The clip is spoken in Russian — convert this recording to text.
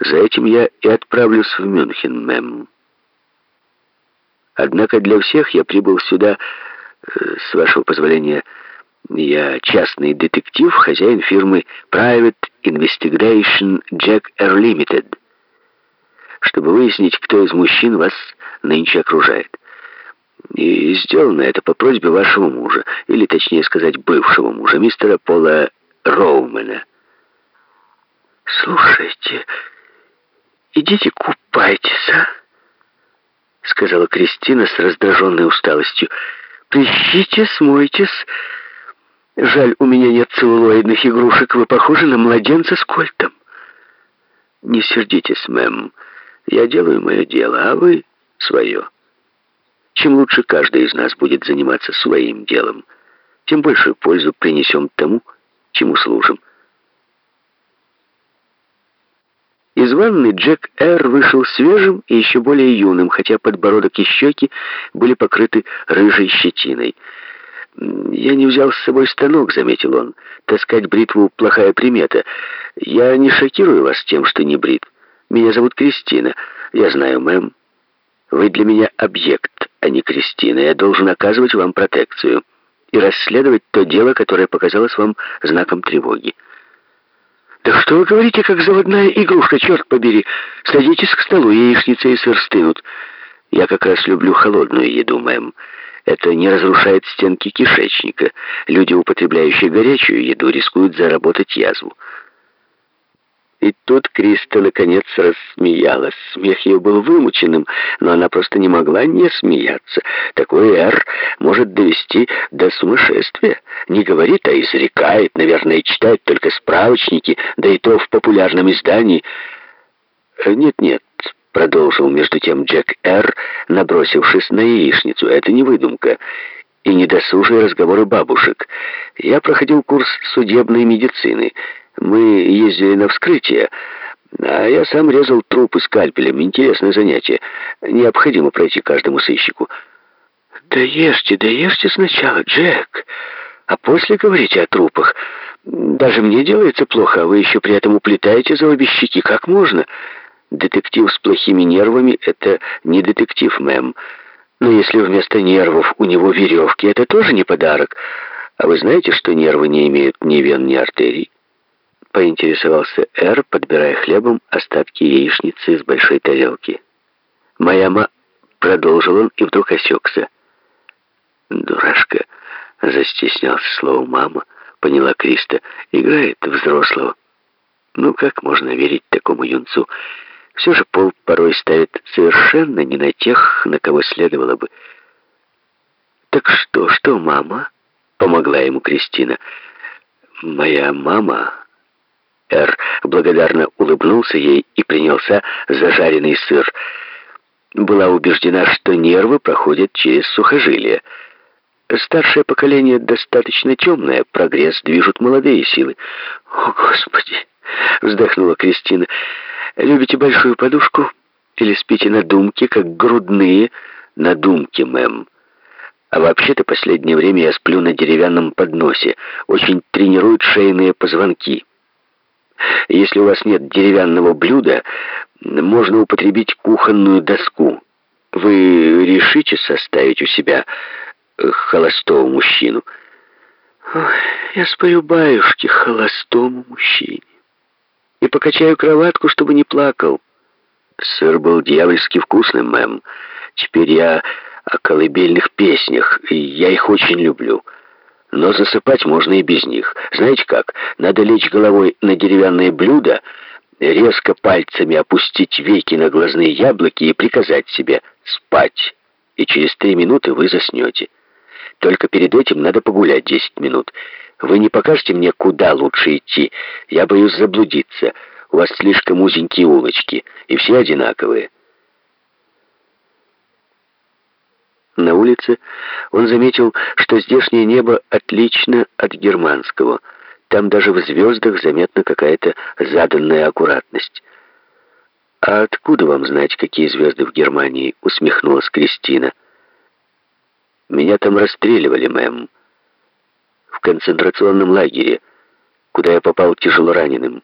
За этим я и отправлюсь в Мюнхен, мэм. Однако для всех я прибыл сюда, э, с вашего позволения, я частный детектив, хозяин фирмы Private Investigation Jack Air Limited, чтобы выяснить, кто из мужчин вас нынче окружает. И сделано это по просьбе вашего мужа, или, точнее сказать, бывшего мужа, мистера Пола Роумена. «Слушайте, идите купайтесь, а?» — сказала Кристина с раздраженной усталостью. «Плещите, смойтесь. Жаль, у меня нет целлулоидных игрушек. Вы похожи на младенца с кольтом». «Не сердитесь, мэм. Я делаю мое дело, а вы — свое. Чем лучше каждый из нас будет заниматься своим делом, тем большую пользу принесем тому, чему служим». Из ванны Джек Эр вышел свежим и еще более юным, хотя подбородок и щеки были покрыты рыжей щетиной. «Я не взял с собой станок», — заметил он. «Таскать бритву — плохая примета. Я не шокирую вас тем, что не брит. Меня зовут Кристина. Я знаю, мэм. Вы для меня объект, а не Кристина. Я должен оказывать вам протекцию и расследовать то дело, которое показалось вам знаком тревоги». «Да что вы говорите, как заводная игрушка, черт побери! Садитесь к столу, яичница и сыр стынут. Я как раз люблю холодную еду, мэм. Это не разрушает стенки кишечника. Люди, употребляющие горячую еду, рискуют заработать язву. И тут Криста наконец рассмеялась. Смех ее был вымученным, но она просто не могла не смеяться. Такой эр может довести до сумасшествия. Не говорит, а изрекает, наверное, читает только справочники, да и то в популярном издании. «Нет-нет», — продолжил между тем Джек Р., набросившись на яичницу, — «это не выдумка» и недосужие разговоры бабушек. Я проходил курс судебной медицины — мы ездили на вскрытие, а я сам резал трупы скальпелем. Интересное занятие. Необходимо пройти каждому сыщику. Да ешьте, да ешьте сначала, Джек, а после говорите о трупах. Даже мне делается плохо, а вы еще при этом уплетаете за обе щеки. Как можно? Детектив с плохими нервами — это не детектив, мэм. Но если вместо нервов у него веревки, это тоже не подарок. А вы знаете, что нервы не имеют ни вен, ни артерий? поинтересовался Эр, подбирая хлебом остатки яичницы из большой тарелки. «Моя ма...» — продолжил он и вдруг осекся. «Дурашка!» — застеснялся слово «мама», поняла Криста. «Играет взрослого». Ну, как можно верить такому юнцу? Все же пол порой ставит совершенно не на тех, на кого следовало бы. «Так что, что, мама?» — помогла ему Кристина. «Моя мама...» Эр благодарно улыбнулся ей и принялся за жареный сыр. Была убеждена, что нервы проходят через сухожилие. Старшее поколение достаточно темное, прогресс движут молодые силы. «О, Господи!» — вздохнула Кристина. «Любите большую подушку или спите на думке, как грудные?» «На думке, мэм». А вообще-то последнее время я сплю на деревянном подносе. Очень тренируют шейные позвонки. Если у вас нет деревянного блюда, можно употребить кухонную доску. Вы решите составить у себя холостого мужчину? Ой, я спою баюшки холостому мужчине. И покачаю кроватку, чтобы не плакал. Сыр был дьявольски вкусным, мэм. Теперь я о колыбельных песнях, и я их очень люблю. Но засыпать можно и без них. Знаете как? Надо лечь головой на деревянное блюдо, резко пальцами опустить веки на глазные яблоки и приказать себе спать. И через три минуты вы заснете. Только перед этим надо погулять десять минут. Вы не покажете мне, куда лучше идти. Я боюсь заблудиться. У вас слишком узенькие улочки, и все одинаковые. На улице он заметил, что здешнее небо отлично от германского. Там даже в звездах заметна какая-то заданная аккуратность. «А откуда вам знать, какие звезды в Германии?» — усмехнулась Кристина. «Меня там расстреливали, мэм. В концентрационном лагере, куда я попал тяжело раненым».